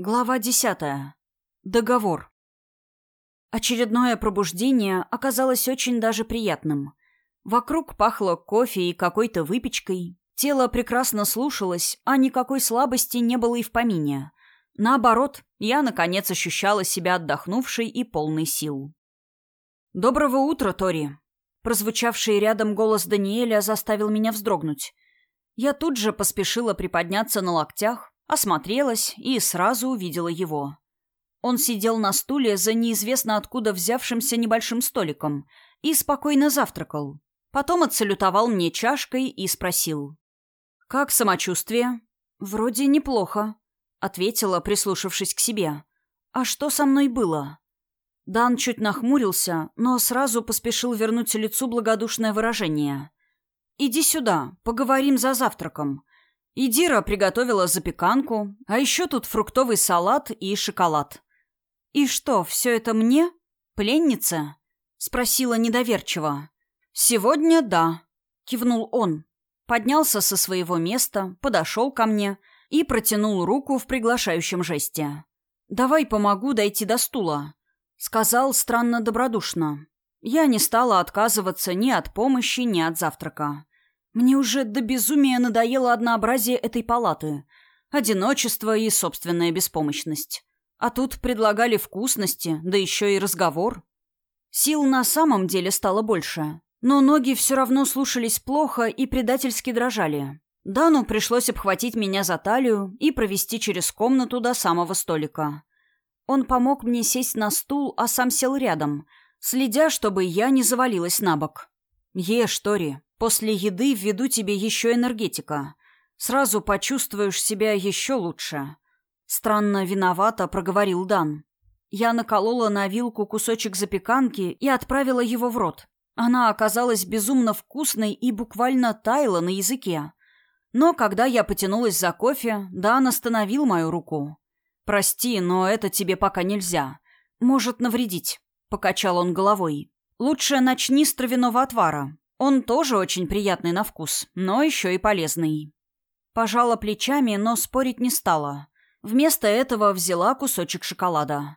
Глава десятая. Договор. Очередное пробуждение оказалось очень даже приятным. Вокруг пахло кофе и какой-то выпечкой. Тело прекрасно слушалось, а никакой слабости не было и в помине. Наоборот, я, наконец, ощущала себя отдохнувшей и полной сил. «Доброго утра, Тори!» Прозвучавший рядом голос Даниэля заставил меня вздрогнуть. Я тут же поспешила приподняться на локтях, Осмотрелась и сразу увидела его. Он сидел на стуле за неизвестно откуда взявшимся небольшим столиком и спокойно завтракал. Потом отсалютовал мне чашкой и спросил. «Как самочувствие?» «Вроде неплохо», — ответила, прислушавшись к себе. «А что со мной было?» Дан чуть нахмурился, но сразу поспешил вернуть лицу благодушное выражение. «Иди сюда, поговорим за завтраком. Идира приготовила запеканку, а еще тут фруктовый салат и шоколад. «И что, все это мне? Пленница?» — спросила недоверчиво. «Сегодня да», — кивнул он. Поднялся со своего места, подошел ко мне и протянул руку в приглашающем жесте. «Давай помогу дойти до стула», — сказал странно добродушно. Я не стала отказываться ни от помощи, ни от завтрака. Мне уже до безумия надоело однообразие этой палаты, одиночество и собственная беспомощность. А тут предлагали вкусности, да еще и разговор. Сил на самом деле стало больше, но ноги все равно слушались плохо и предательски дрожали. Дану пришлось обхватить меня за талию и провести через комнату до самого столика. Он помог мне сесть на стул, а сам сел рядом, следя, чтобы я не завалилась на бок. «Ешь, Тори, После еды введу тебе еще энергетика. Сразу почувствуешь себя еще лучше. Странно виновато проговорил Дан. Я наколола на вилку кусочек запеканки и отправила его в рот. Она оказалась безумно вкусной и буквально таяла на языке. Но когда я потянулась за кофе, Дан остановил мою руку. «Прости, но это тебе пока нельзя. Может навредить», — покачал он головой. «Лучше начни с травяного отвара. Он тоже очень приятный на вкус, но еще и полезный. Пожала плечами, но спорить не стала. Вместо этого взяла кусочек шоколада.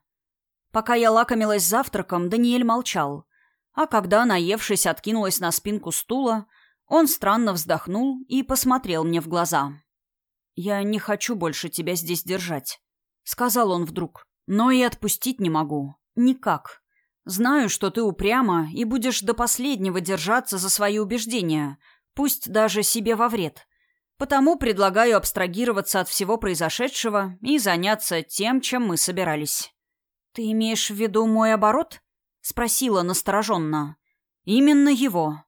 Пока я лакомилась завтраком, Даниэль молчал. А когда, наевшись, откинулась на спинку стула, он странно вздохнул и посмотрел мне в глаза. «Я не хочу больше тебя здесь держать», — сказал он вдруг. «Но и отпустить не могу. Никак. Знаю, что ты упряма и будешь до последнего держаться за свои убеждения, пусть даже себе во вред. Потому предлагаю абстрагироваться от всего произошедшего и заняться тем, чем мы собирались. Ты имеешь в виду мой оборот? спросила настороженно. Именно его.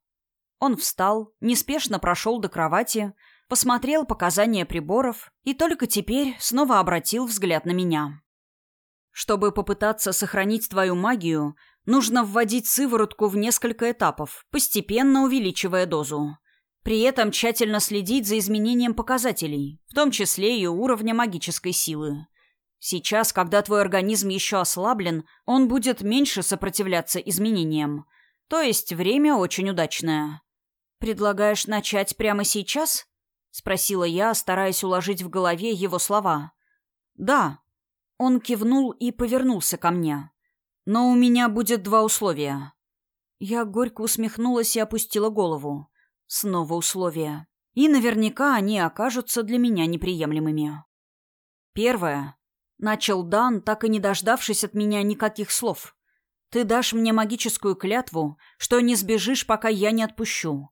Он встал, неспешно прошел до кровати, посмотрел показания приборов и только теперь снова обратил взгляд на меня. Чтобы попытаться сохранить твою магию, нужно вводить сыворотку в несколько этапов, постепенно увеличивая дозу. При этом тщательно следить за изменением показателей, в том числе и уровня магической силы. Сейчас, когда твой организм еще ослаблен, он будет меньше сопротивляться изменениям. То есть время очень удачное. «Предлагаешь начать прямо сейчас?» — спросила я, стараясь уложить в голове его слова. «Да», он кивнул и повернулся ко мне. «Но у меня будет два условия». Я горько усмехнулась и опустила голову. Снова условия. И наверняка они окажутся для меня неприемлемыми. Первое. Начал Дан, так и не дождавшись от меня никаких слов. Ты дашь мне магическую клятву, что не сбежишь, пока я не отпущу.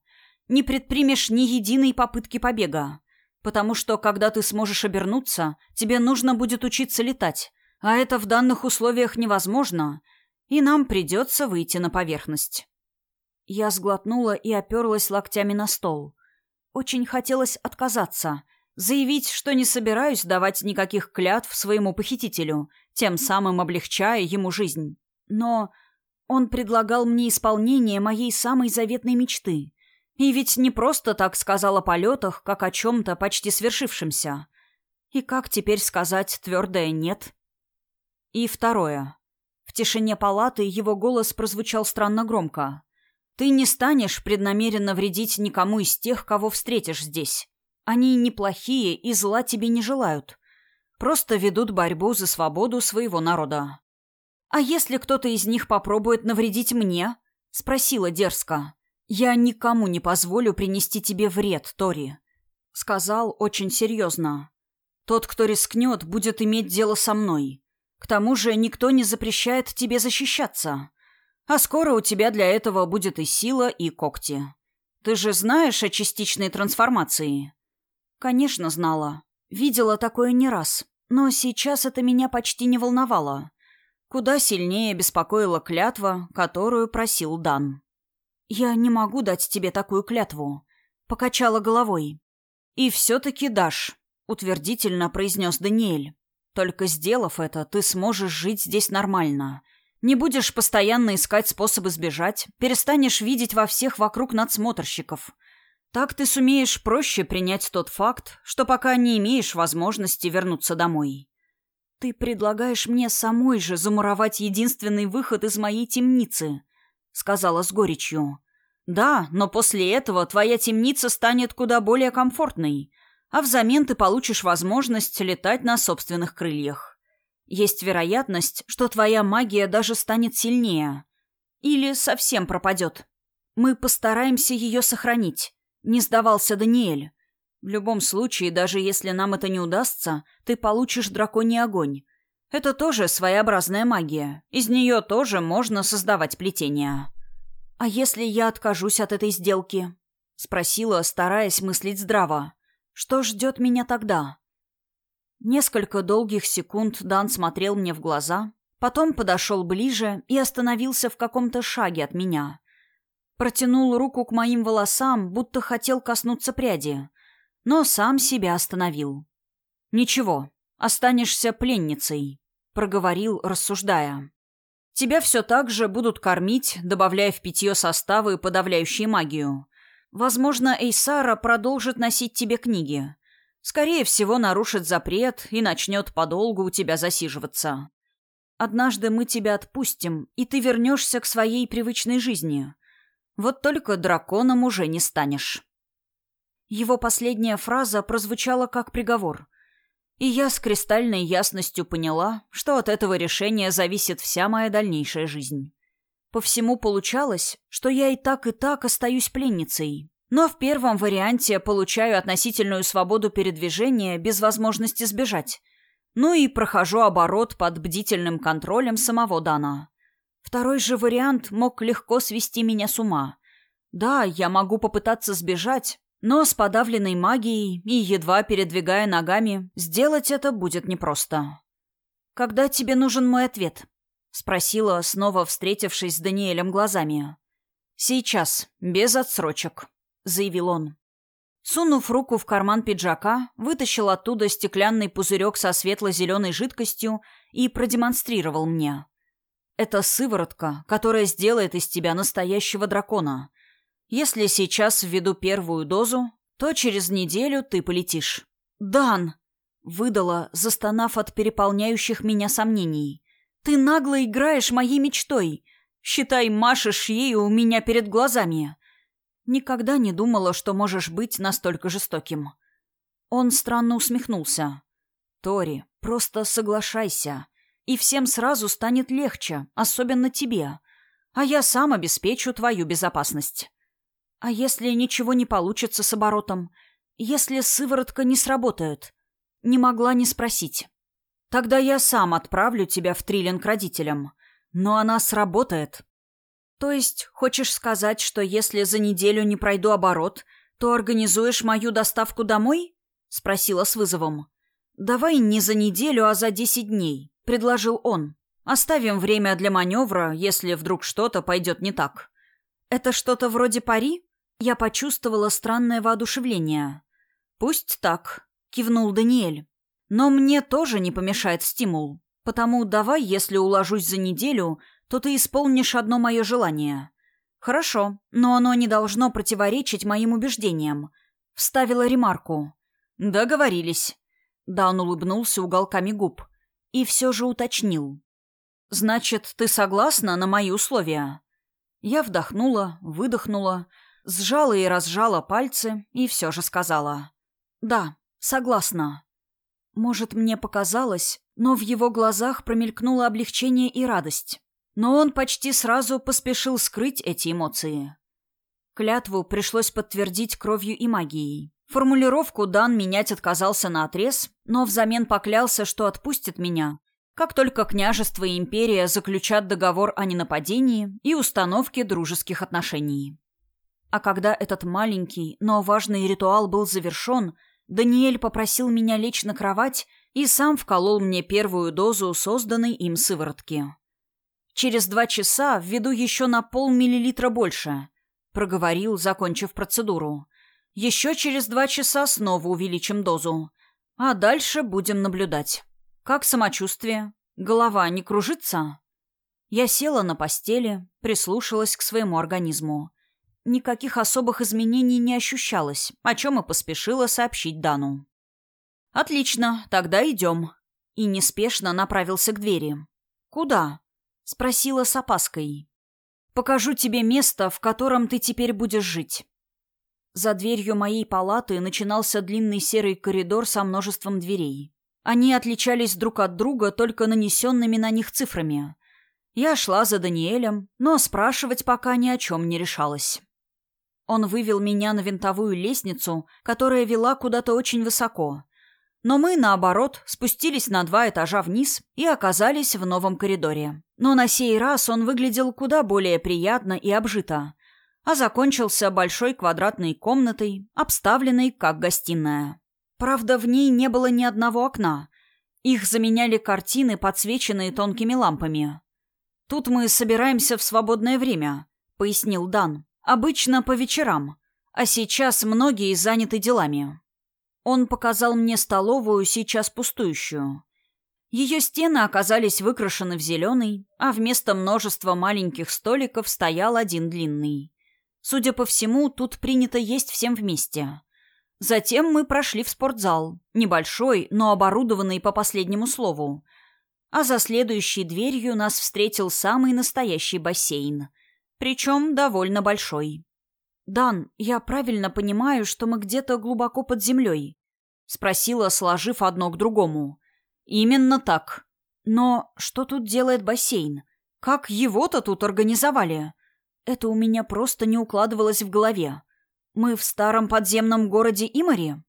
Не предпримешь ни единой попытки побега. Потому что, когда ты сможешь обернуться, тебе нужно будет учиться летать. А это в данных условиях невозможно. И нам придется выйти на поверхность. Я сглотнула и оперлась локтями на стол. Очень хотелось отказаться. Заявить, что не собираюсь давать никаких клятв своему похитителю, тем самым облегчая ему жизнь. Но он предлагал мне исполнение моей самой заветной мечты — и ведь не просто так сказал о полетах, как о чем-то почти свершившемся. И как теперь сказать твердое «нет»? И второе. В тишине палаты его голос прозвучал странно громко. «Ты не станешь преднамеренно вредить никому из тех, кого встретишь здесь. Они неплохие и зла тебе не желают. Просто ведут борьбу за свободу своего народа. «А если кто-то из них попробует навредить мне?» — спросила дерзко. «Я никому не позволю принести тебе вред, Тори», — сказал очень серьезно. «Тот, кто рискнет, будет иметь дело со мной. К тому же никто не запрещает тебе защищаться. А скоро у тебя для этого будет и сила, и когти. Ты же знаешь о частичной трансформации?» «Конечно, знала. Видела такое не раз. Но сейчас это меня почти не волновало. Куда сильнее беспокоила клятва, которую просил Дан. «Я не могу дать тебе такую клятву», — покачала головой. «И все-таки дашь», — утвердительно произнес Даниэль. «Только сделав это, ты сможешь жить здесь нормально. Не будешь постоянно искать способы сбежать, перестанешь видеть во всех вокруг надсмотрщиков. Так ты сумеешь проще принять тот факт, что пока не имеешь возможности вернуться домой. Ты предлагаешь мне самой же замуровать единственный выход из моей темницы, сказала с горечью. Да, но после этого твоя темница станет куда более комфортной, а взамен ты получишь возможность летать на собственных крыльях. Есть вероятность, что твоя магия даже станет сильнее. Или совсем пропадет. Мы постараемся ее сохранить. Не сдавался Даниэль. В любом случае, даже если нам это не удастся, ты получишь драконий огонь. Это тоже своеобразная магия. Из нее тоже можно создавать плетения. А если я откажусь от этой сделки? Спросила, стараясь мыслить здраво. Что ждет меня тогда? Несколько долгих секунд Дан смотрел мне в глаза, потом подошел ближе и остановился в каком-то шаге от меня. Протянул руку к моим волосам, будто хотел коснуться пряди, но сам себя остановил. «Ничего, останешься пленницей», — проговорил, рассуждая. «Тебя все так же будут кормить, добавляя в питье составы, подавляющие магию. Возможно, Эйсара продолжит носить тебе книги. Скорее всего, нарушит запрет и начнет подолгу у тебя засиживаться. Однажды мы тебя отпустим, и ты вернешься к своей привычной жизни. Вот только драконом уже не станешь. Его последняя фраза прозвучала как приговор. И я с кристальной ясностью поняла, что от этого решения зависит вся моя дальнейшая жизнь. По всему получалось, что я и так, и так остаюсь пленницей. Но в первом варианте получаю относительную свободу передвижения без возможности сбежать. Ну и прохожу оборот под бдительным контролем самого Дана. Второй же вариант мог легко свести меня с ума. Да, я могу попытаться сбежать, но с подавленной магией и едва передвигая ногами, сделать это будет непросто. «Когда тебе нужен мой ответ?» — спросила, снова встретившись с Даниэлем глазами. «Сейчас, без отсрочек», — заявил он. Сунув руку в карман пиджака, вытащил оттуда стеклянный пузырек со светло-зеленой жидкостью и продемонстрировал мне. Это сыворотка, которая сделает из тебя настоящего дракона. Если сейчас введу первую дозу, то через неделю ты полетишь. «Дан!» — выдала, застонав от переполняющих меня сомнений. «Ты нагло играешь моей мечтой. Считай, машешь ею у меня перед глазами. Никогда не думала, что можешь быть настолько жестоким». Он странно усмехнулся. «Тори, просто соглашайся и всем сразу станет легче, особенно тебе. А я сам обеспечу твою безопасность. А если ничего не получится с оборотом? Если сыворотка не сработает? Не могла не спросить. Тогда я сам отправлю тебя в Триллинг родителям. Но она сработает. То есть, хочешь сказать, что если за неделю не пройду оборот, то организуешь мою доставку домой? Спросила с вызовом. Давай не за неделю, а за десять дней. — предложил он. «Оставим время для маневра, если вдруг что-то пойдет не так». «Это что-то вроде пари?» Я почувствовала странное воодушевление. «Пусть так», — кивнул Даниэль. «Но мне тоже не помешает стимул. Потому давай, если уложусь за неделю, то ты исполнишь одно мое желание». «Хорошо, но оно не должно противоречить моим убеждениям», — вставила ремарку. «Договорились». Дан улыбнулся уголками губ и все же уточнил. «Значит, ты согласна на мои условия?» Я вдохнула, выдохнула, сжала и разжала пальцы и все же сказала. «Да, согласна». Может, мне показалось, но в его глазах промелькнуло облегчение и радость. Но он почти сразу поспешил скрыть эти эмоции. Клятву пришлось подтвердить кровью и магией. Формулировку Дан менять отказался на отрез, но взамен поклялся, что отпустит меня, как только княжество и империя заключат договор о ненападении и установке дружеских отношений. А когда этот маленький, но важный ритуал был завершен, Даниэль попросил меня лечь на кровать и сам вколол мне первую дозу созданной им сыворотки. Через два часа введу еще на полмиллилитра больше, проговорил, закончив процедуру. Еще через два часа снова увеличим дозу, а дальше будем наблюдать. Как самочувствие? Голова не кружится? Я села на постели, прислушалась к своему организму. Никаких особых изменений не ощущалось, о чем и поспешила сообщить Дану. «Отлично, тогда идем». И неспешно направился к двери. «Куда?» — спросила с опаской. «Покажу тебе место, в котором ты теперь будешь жить». За дверью моей палаты начинался длинный серый коридор со множеством дверей. Они отличались друг от друга только нанесенными на них цифрами. Я шла за Даниэлем, но спрашивать пока ни о чем не решалась. Он вывел меня на винтовую лестницу, которая вела куда-то очень высоко. Но мы, наоборот, спустились на два этажа вниз и оказались в новом коридоре. Но на сей раз он выглядел куда более приятно и обжито, а закончился большой квадратной комнатой, обставленной как гостиная. Правда, в ней не было ни одного окна. Их заменяли картины, подсвеченные тонкими лампами. «Тут мы собираемся в свободное время», — пояснил Дан. Обычно по вечерам, а сейчас многие заняты делами. Он показал мне столовую, сейчас пустующую. Ее стены оказались выкрашены в зеленый, а вместо множества маленьких столиков стоял один длинный. Судя по всему, тут принято есть всем вместе. Затем мы прошли в спортзал, небольшой, но оборудованный по последнему слову. А за следующей дверью нас встретил самый настоящий бассейн — причем довольно большой. «Дан, я правильно понимаю, что мы где-то глубоко под землей?» — спросила, сложив одно к другому. «Именно так. Но что тут делает бассейн? Как его-то тут организовали?» Это у меня просто не укладывалось в голове. Мы в старом подземном городе Имари?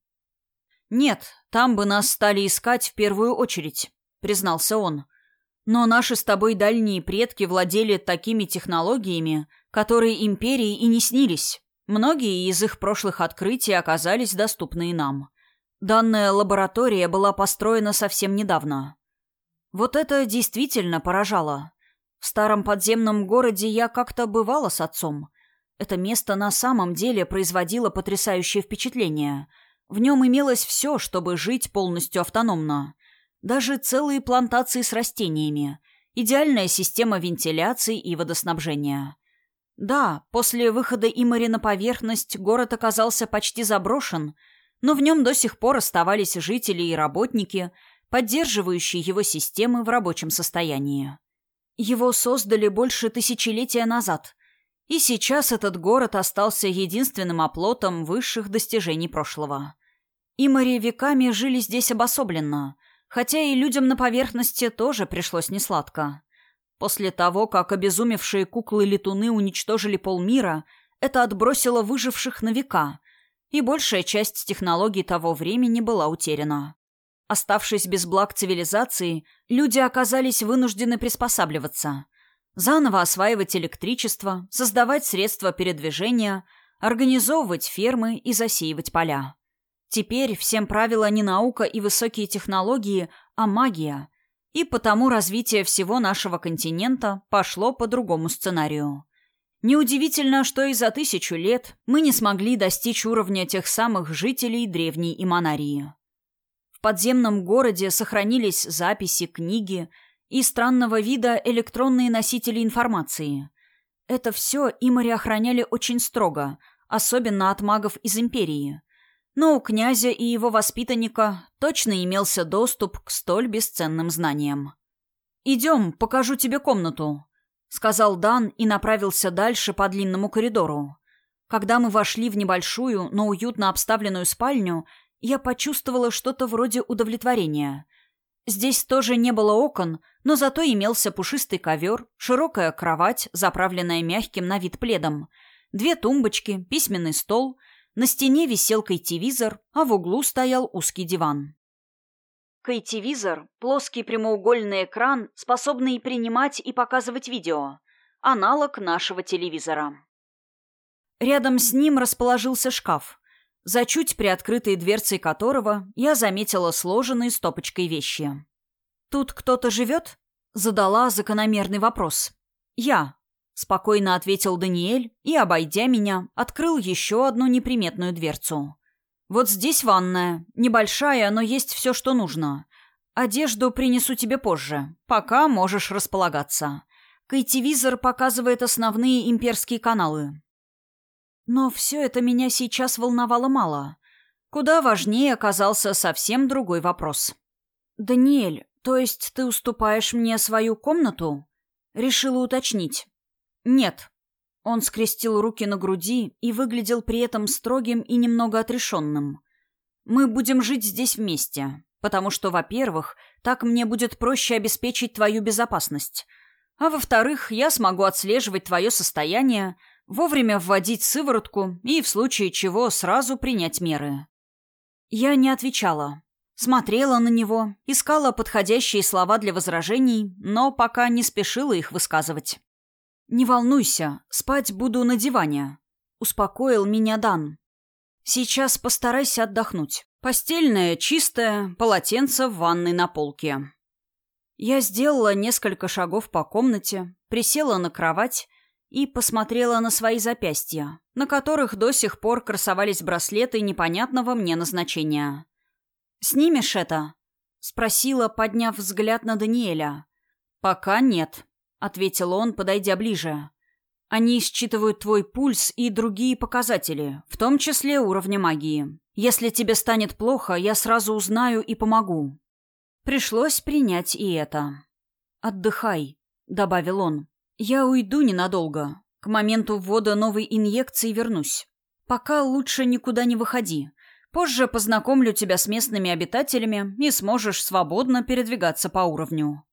Нет, там бы нас стали искать в первую очередь, признался он. Но наши с тобой дальние предки владели такими технологиями, которые империи и не снились. Многие из их прошлых открытий оказались доступны и нам. Данная лаборатория была построена совсем недавно. Вот это действительно поражало. В старом подземном городе я как-то бывала с отцом. Это место на самом деле производило потрясающее впечатление. В нем имелось все, чтобы жить полностью автономно. Даже целые плантации с растениями, идеальная система вентиляции и водоснабжения. Да, после выхода Имари на поверхность город оказался почти заброшен, но в нем до сих пор оставались жители и работники, поддерживающие его системы в рабочем состоянии. Его создали больше тысячелетия назад, и сейчас этот город остался единственным оплотом высших достижений прошлого. Имари веками жили здесь обособленно – Хотя и людям на поверхности тоже пришлось несладко. После того, как обезумевшие куклы-летуны уничтожили полмира, это отбросило выживших на века, и большая часть технологий того времени была утеряна. Оставшись без благ цивилизации, люди оказались вынуждены приспосабливаться, заново осваивать электричество, создавать средства передвижения, организовывать фермы и засеивать поля. Теперь всем правила не наука и высокие технологии, а магия. И потому развитие всего нашего континента пошло по другому сценарию. Неудивительно, что и за тысячу лет мы не смогли достичь уровня тех самых жителей древней Иманарии. В подземном городе сохранились записи, книги и странного вида электронные носители информации. Это все Имари охраняли очень строго, особенно от магов из Империи – но у князя и его воспитанника точно имелся доступ к столь бесценным знаниям. «Идем, покажу тебе комнату», — сказал Дан и направился дальше по длинному коридору. Когда мы вошли в небольшую, но уютно обставленную спальню, я почувствовала что-то вроде удовлетворения. Здесь тоже не было окон, но зато имелся пушистый ковер, широкая кровать, заправленная мягким на вид пледом, две тумбочки, письменный стол, на стене висел кайтивизор, а в углу стоял узкий диван. Кайтивизор – плоский прямоугольный экран, способный принимать и показывать видео. Аналог нашего телевизора. Рядом с ним расположился шкаф, за чуть приоткрытой дверцей которого я заметила сложенные стопочкой вещи. «Тут кто-то живет?» — задала закономерный вопрос. «Я», — спокойно ответил Даниэль и, обойдя меня, открыл еще одну неприметную дверцу. «Вот здесь ванная. Небольшая, но есть все, что нужно. Одежду принесу тебе позже. Пока можешь располагаться. Кайтивизор показывает основные имперские каналы. Но все это меня сейчас волновало мало. Куда важнее оказался совсем другой вопрос. «Даниэль, то есть ты уступаешь мне свою комнату?» Решила уточнить. «Нет». Он скрестил руки на груди и выглядел при этом строгим и немного отрешенным. «Мы будем жить здесь вместе, потому что, во-первых, так мне будет проще обеспечить твою безопасность, а во-вторых, я смогу отслеживать твое состояние, вовремя вводить сыворотку и, в случае чего, сразу принять меры. Я не отвечала. Смотрела на него, искала подходящие слова для возражений, но пока не спешила их высказывать. «Не волнуйся, спать буду на диване», — успокоил меня Дан. «Сейчас постарайся отдохнуть. Постельное, чистое, полотенце в ванной на полке». Я сделала несколько шагов по комнате, присела на кровать и посмотрела на свои запястья, на которых до сих пор красовались браслеты непонятного мне назначения. «Снимешь это?» — спросила, подняв взгляд на Даниэля. «Пока нет», — ответил он, подойдя ближе. «Они считывают твой пульс и другие показатели, в том числе уровня магии. Если тебе станет плохо, я сразу узнаю и помогу». Пришлось принять и это. «Отдыхай», — добавил он. Я уйду ненадолго. К моменту ввода новой инъекции вернусь. Пока лучше никуда не выходи. Позже познакомлю тебя с местными обитателями и сможешь свободно передвигаться по уровню».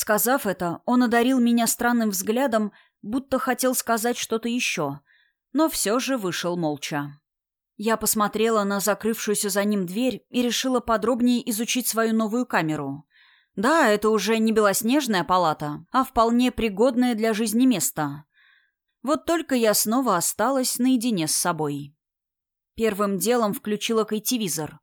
Сказав это, он одарил меня странным взглядом, будто хотел сказать что-то еще, но все же вышел молча. Я посмотрела на закрывшуюся за ним дверь и решила подробнее изучить свою новую камеру. Да, это уже не белоснежная палата, а вполне пригодное для жизни место. Вот только я снова осталась наедине с собой. Первым делом включила кайтивизор.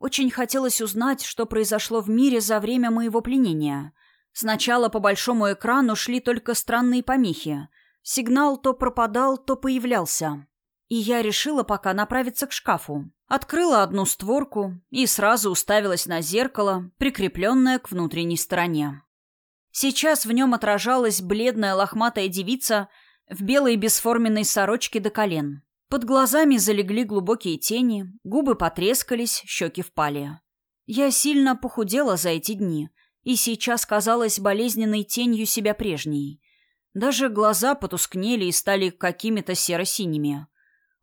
Очень хотелось узнать, что произошло в мире за время моего пленения. Сначала по большому экрану шли только странные помехи. Сигнал то пропадал, то появлялся. И я решила пока направиться к шкафу. Открыла одну створку и сразу уставилась на зеркало, прикрепленное к внутренней стороне. Сейчас в нем отражалась бледная лохматая девица в белой бесформенной сорочке до колен. Под глазами залегли глубокие тени, губы потрескались, щеки впали. Я сильно похудела за эти дни и сейчас казалась болезненной тенью себя прежней. Даже глаза потускнели и стали какими-то серо-синими.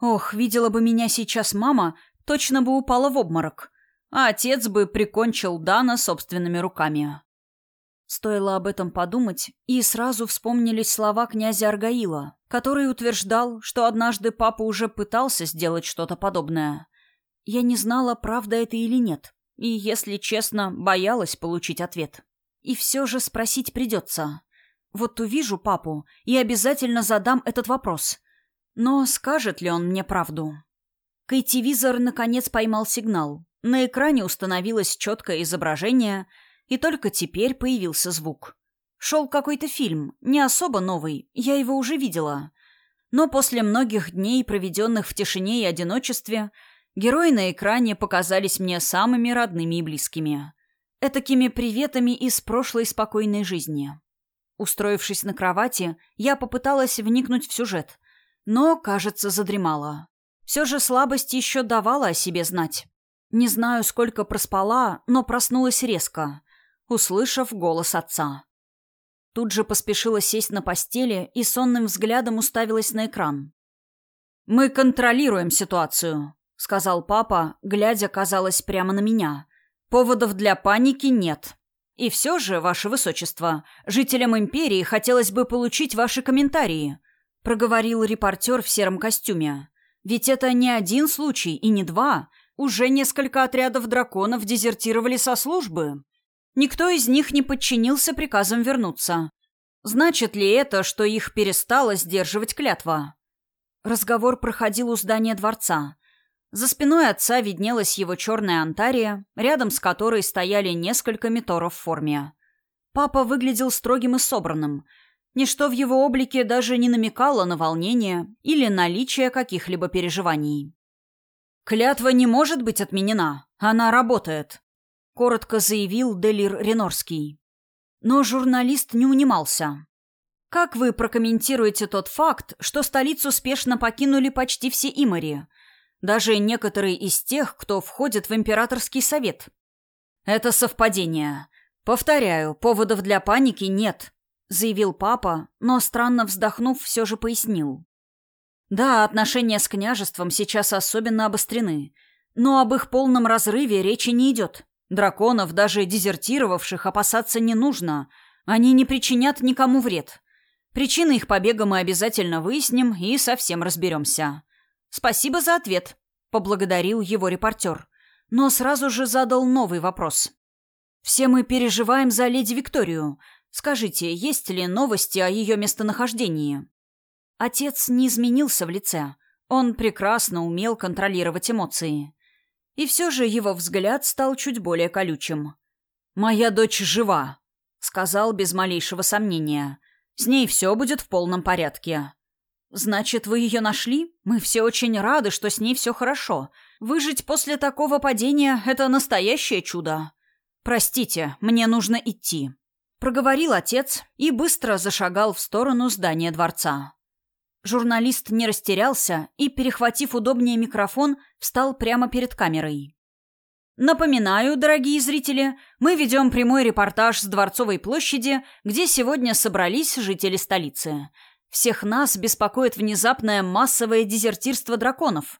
Ох, видела бы меня сейчас мама, точно бы упала в обморок, а отец бы прикончил Дана собственными руками. Стоило об этом подумать, и сразу вспомнились слова князя Аргаила, который утверждал, что однажды папа уже пытался сделать что-то подобное. Я не знала, правда это или нет, и, если честно, боялась получить ответ. И все же спросить придется. Вот увижу папу и обязательно задам этот вопрос. Но скажет ли он мне правду? Кайтивизор наконец поймал сигнал. На экране установилось четкое изображение, и только теперь появился звук. Шел какой-то фильм, не особо новый, я его уже видела. Но после многих дней, проведенных в тишине и одиночестве, герои на экране показались мне самыми родными и близкими. Этакими приветами из прошлой спокойной жизни. Устроившись на кровати, я попыталась вникнуть в сюжет, но, кажется, задремала. Все же слабость еще давала о себе знать. Не знаю, сколько проспала, но проснулась резко, услышав голос отца. Тут же поспешила сесть на постели и сонным взглядом уставилась на экран. «Мы контролируем ситуацию», — сказал папа, глядя, казалось, прямо на меня. «Поводов для паники нет. И все же, ваше высочество, жителям империи хотелось бы получить ваши комментарии», — проговорил репортер в сером костюме. «Ведь это не один случай и не два. Уже несколько отрядов драконов дезертировали со службы. Никто из них не подчинился приказам вернуться. Значит ли это, что их перестала сдерживать клятва?» Разговор проходил у здания дворца. За спиной отца виднелась его черная антария, рядом с которой стояли несколько меторов в форме. Папа выглядел строгим и собранным. Ничто в его облике даже не намекало на волнение или наличие каких-либо переживаний. «Клятва не может быть отменена. Она работает», — коротко заявил Делир Ренорский. Но журналист не унимался. «Как вы прокомментируете тот факт, что столицу спешно покинули почти все имари?» Даже некоторые из тех, кто входит в императорский совет. Это совпадение. Повторяю, поводов для паники нет, заявил папа, но странно вздохнув, все же пояснил. Да, отношения с княжеством сейчас особенно обострены, но об их полном разрыве речи не идет. Драконов, даже дезертировавших, опасаться не нужно. Они не причинят никому вред. Причины их побега мы обязательно выясним и совсем разберемся. «Спасибо за ответ», — поблагодарил его репортер. Но сразу же задал новый вопрос. «Все мы переживаем за леди Викторию. Скажите, есть ли новости о ее местонахождении?» Отец не изменился в лице. Он прекрасно умел контролировать эмоции. И все же его взгляд стал чуть более колючим. «Моя дочь жива», — сказал без малейшего сомнения. «С ней все будет в полном порядке. «Значит, вы ее нашли? Мы все очень рады, что с ней все хорошо. Выжить после такого падения — это настоящее чудо. Простите, мне нужно идти», — проговорил отец и быстро зашагал в сторону здания дворца. Журналист не растерялся и, перехватив удобнее микрофон, встал прямо перед камерой. Напоминаю, дорогие зрители, мы ведем прямой репортаж с Дворцовой площади, где сегодня собрались жители столицы — всех нас беспокоит внезапное массовое дезертирство драконов.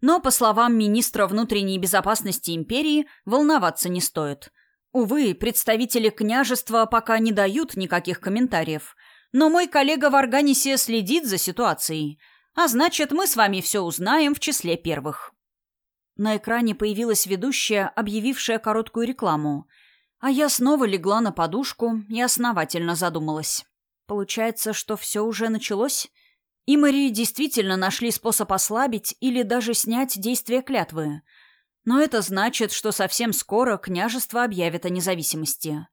Но, по словам министра внутренней безопасности империи, волноваться не стоит. Увы, представители княжества пока не дают никаких комментариев. Но мой коллега в Арганисе следит за ситуацией. А значит, мы с вами все узнаем в числе первых. На экране появилась ведущая, объявившая короткую рекламу. А я снова легла на подушку и основательно задумалась. Получается, что все уже началось? И Марии действительно нашли способ ослабить или даже снять действие клятвы. Но это значит, что совсем скоро княжество объявит о независимости.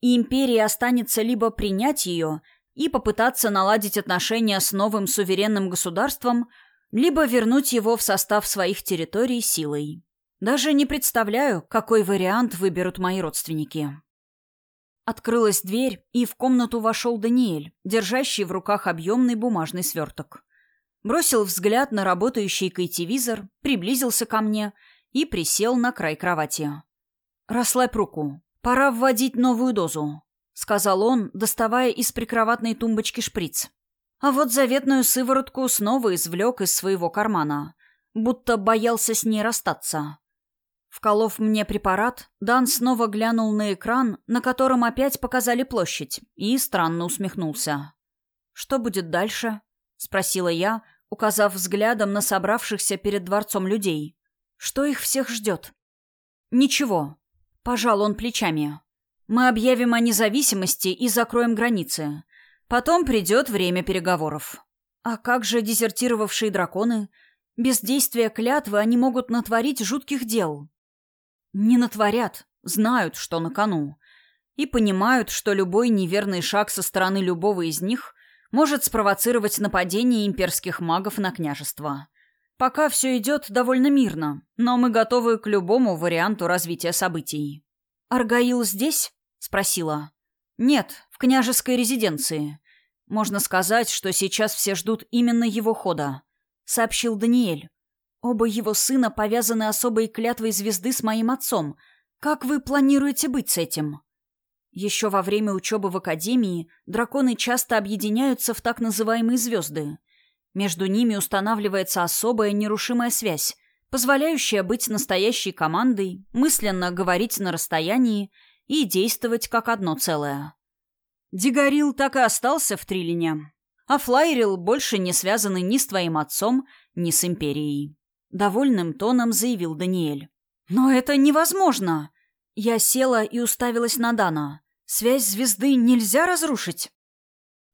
И империи останется либо принять ее и попытаться наладить отношения с новым суверенным государством, либо вернуть его в состав своих территорий силой. Даже не представляю, какой вариант выберут мои родственники. Открылась дверь, и в комнату вошел Даниэль, держащий в руках объемный бумажный сверток. Бросил взгляд на работающий кайтивизор, приблизился ко мне и присел на край кровати. «Расслабь руку. Пора вводить новую дозу», — сказал он, доставая из прикроватной тумбочки шприц. А вот заветную сыворотку снова извлек из своего кармана, будто боялся с ней расстаться. Вколов мне препарат, Дан снова глянул на экран, на котором опять показали площадь, и странно усмехнулся. «Что будет дальше?» — спросила я, указав взглядом на собравшихся перед дворцом людей. «Что их всех ждет?» «Ничего», — пожал он плечами. «Мы объявим о независимости и закроем границы. Потом придет время переговоров. А как же дезертировавшие драконы? Без действия клятвы они могут натворить жутких дел». Не натворят, знают, что на кону. И понимают, что любой неверный шаг со стороны любого из них может спровоцировать нападение имперских магов на княжество. Пока все идет довольно мирно, но мы готовы к любому варианту развития событий. «Аргаил здесь?» — спросила. «Нет, в княжеской резиденции. Можно сказать, что сейчас все ждут именно его хода», — сообщил Даниэль. Оба его сына повязаны особой клятвой звезды с моим отцом. Как вы планируете быть с этим? Еще во время учебы в академии драконы часто объединяются в так называемые звезды. Между ними устанавливается особая нерушимая связь, позволяющая быть настоящей командой, мысленно говорить на расстоянии и действовать как одно целое. Дигарил так и остался в Трилине, а Флайрил больше не связаны ни с твоим отцом, ни с Империей. Довольным тоном заявил Даниэль. «Но это невозможно!» Я села и уставилась на Дана. «Связь звезды нельзя разрушить?»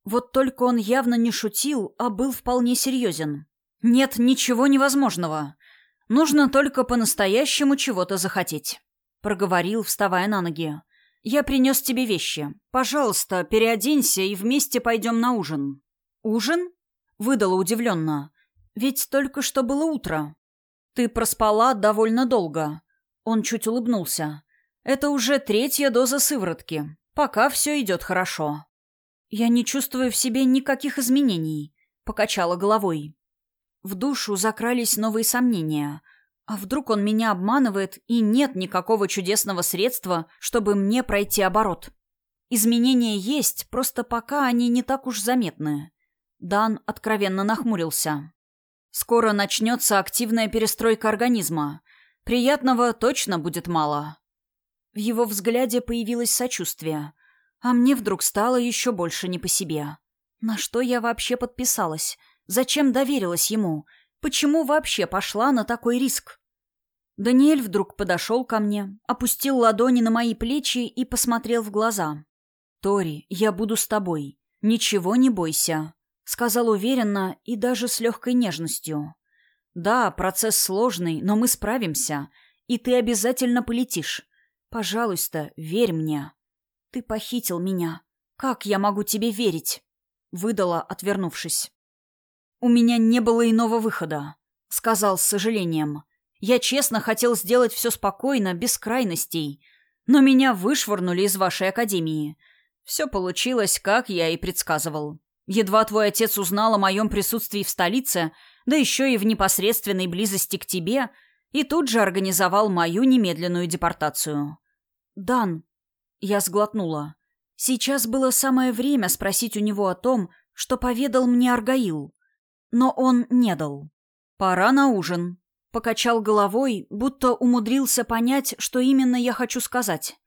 Вот только он явно не шутил, а был вполне серьезен. «Нет ничего невозможного. Нужно только по-настоящему чего-то захотеть», — проговорил, вставая на ноги. «Я принес тебе вещи. Пожалуйста, переоденься и вместе пойдем на ужин». «Ужин?» — выдала удивленно. «Ведь только что было утро». «Ты проспала довольно долго». Он чуть улыбнулся. «Это уже третья доза сыворотки. Пока все идет хорошо». «Я не чувствую в себе никаких изменений», — покачала головой. В душу закрались новые сомнения. А вдруг он меня обманывает, и нет никакого чудесного средства, чтобы мне пройти оборот? Изменения есть, просто пока они не так уж заметны. Дан откровенно нахмурился. Скоро начнется активная перестройка организма. Приятного точно будет мало. В его взгляде появилось сочувствие. А мне вдруг стало еще больше не по себе. На что я вообще подписалась? Зачем доверилась ему? Почему вообще пошла на такой риск? Даниэль вдруг подошел ко мне, опустил ладони на мои плечи и посмотрел в глаза. «Тори, я буду с тобой. Ничего не бойся», — сказал уверенно и даже с легкой нежностью. «Да, процесс сложный, но мы справимся, и ты обязательно полетишь. Пожалуйста, верь мне». «Ты похитил меня. Как я могу тебе верить?» — выдала, отвернувшись. «У меня не было иного выхода», — сказал с сожалением. «Я честно хотел сделать все спокойно, без крайностей, но меня вышвырнули из вашей академии. Все получилось, как я и предсказывал. Едва твой отец узнал о моем присутствии в столице, да еще и в непосредственной близости к тебе, и тут же организовал мою немедленную депортацию». «Дан», — я сглотнула. Сейчас было самое время спросить у него о том, что поведал мне Аргаил. Но он не дал. «Пора на ужин», — покачал головой, будто умудрился понять, что именно я хочу сказать.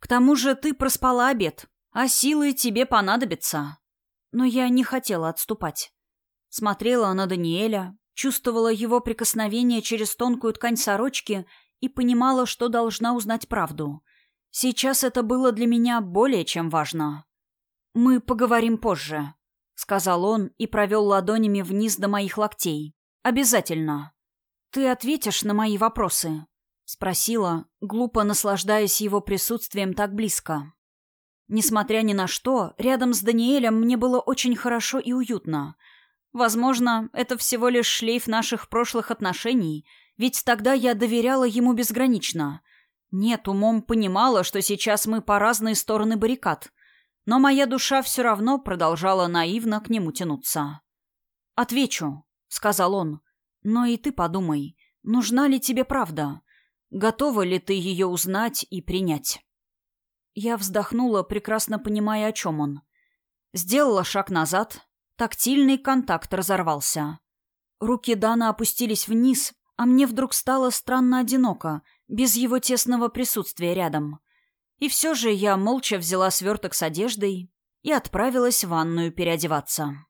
«К тому же ты проспала обед, а силы тебе понадобятся». Но я не хотела отступать. Смотрела на Даниэля, чувствовала его прикосновение через тонкую ткань сорочки и понимала, что должна узнать правду. Сейчас это было для меня более чем важно. «Мы поговорим позже», — сказал он и провел ладонями вниз до моих локтей. «Обязательно. Ты ответишь на мои вопросы?» — спросила, глупо наслаждаясь его присутствием так близко. Несмотря ни на что, рядом с Даниэлем мне было очень хорошо и уютно. Возможно, это всего лишь шлейф наших прошлых отношений, ведь тогда я доверяла ему безгранично. Нет, умом понимала, что сейчас мы по разные стороны баррикад — но моя душа все равно продолжала наивно к нему тянуться. «Отвечу», — сказал он, — «но и ты подумай, нужна ли тебе правда? Готова ли ты ее узнать и принять?» Я вздохнула, прекрасно понимая, о чем он. Сделала шаг назад, тактильный контакт разорвался. Руки Дана опустились вниз, а мне вдруг стало странно одиноко, без его тесного присутствия рядом. И все же я молча взяла сверток с одеждой и отправилась в ванную переодеваться.